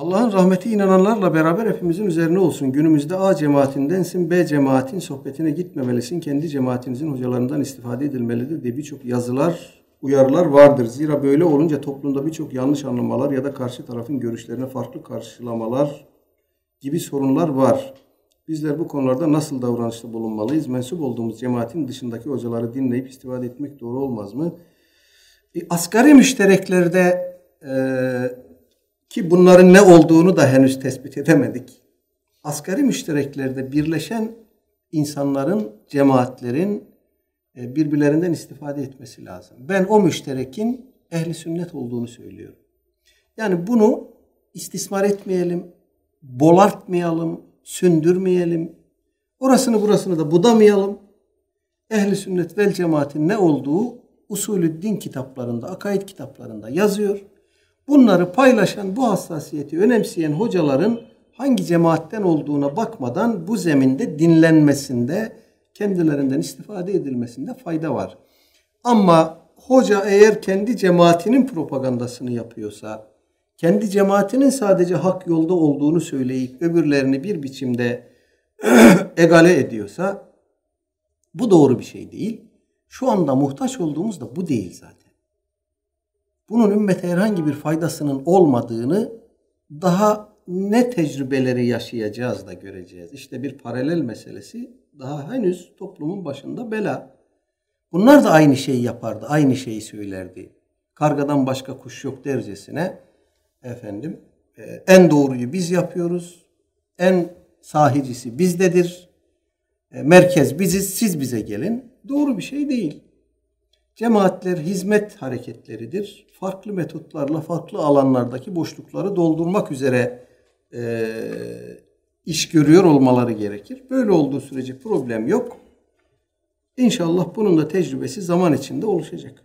Allah'ın rahmeti inananlarla beraber hepimizin üzerine olsun. Günümüzde A cemaatindensin, B cemaatin sohbetine gitmemelisin. Kendi cemaatinizin hocalarından istifade edilmelidir diye birçok yazılar, uyarılar vardır. Zira böyle olunca toplumda birçok yanlış anlamalar ya da karşı tarafın görüşlerine farklı karşılamalar gibi sorunlar var. Bizler bu konularda nasıl davranışta bulunmalıyız? Mensup olduğumuz cemaatin dışındaki hocaları dinleyip istifade etmek doğru olmaz mı? E, asgari müştereklerde e, ki bunların ne olduğunu da henüz tespit edemedik. Asgari müştereklerde birleşen insanların, cemaatlerin e, birbirlerinden istifade etmesi lazım. Ben o müşterekin ehli sünnet olduğunu söylüyorum. Yani bunu istismar etmeyelim, bolartmayalım, sündürmeyelim. Orasını burasını da budamayalım. Ehli sünnet vel cemaatin ne olduğu usulü din kitaplarında, akaid kitaplarında yazıyor. Bunları paylaşan, bu hassasiyeti önemseyen hocaların hangi cemaatten olduğuna bakmadan bu zeminde dinlenmesinde, kendilerinden istifade edilmesinde fayda var. Ama hoca eğer kendi cemaatinin propagandasını yapıyorsa, kendi cemaatinin sadece hak yolda olduğunu söyleyip öbürlerini bir biçimde egale ediyorsa bu doğru bir şey değil. Şu anda muhtaç olduğumuz da bu değil zaten. Bunun ümmete herhangi bir faydasının olmadığını daha ne tecrübeleri yaşayacağız da göreceğiz. İşte bir paralel meselesi daha henüz toplumun başında bela. Bunlar da aynı şeyi yapardı, aynı şeyi söylerdi. Kargadan başka kuş yok dercesine efendim e, en doğruyu biz yapıyoruz. En sahicisi bizdedir. E, merkez biziz, siz bize gelin. Doğru bir şey değil. Cemaatler hizmet hareketleridir. Farklı metotlarla farklı alanlardaki boşlukları doldurmak üzere e, iş görüyor olmaları gerekir. Böyle olduğu sürece problem yok. İnşallah bunun da tecrübesi zaman içinde oluşacak.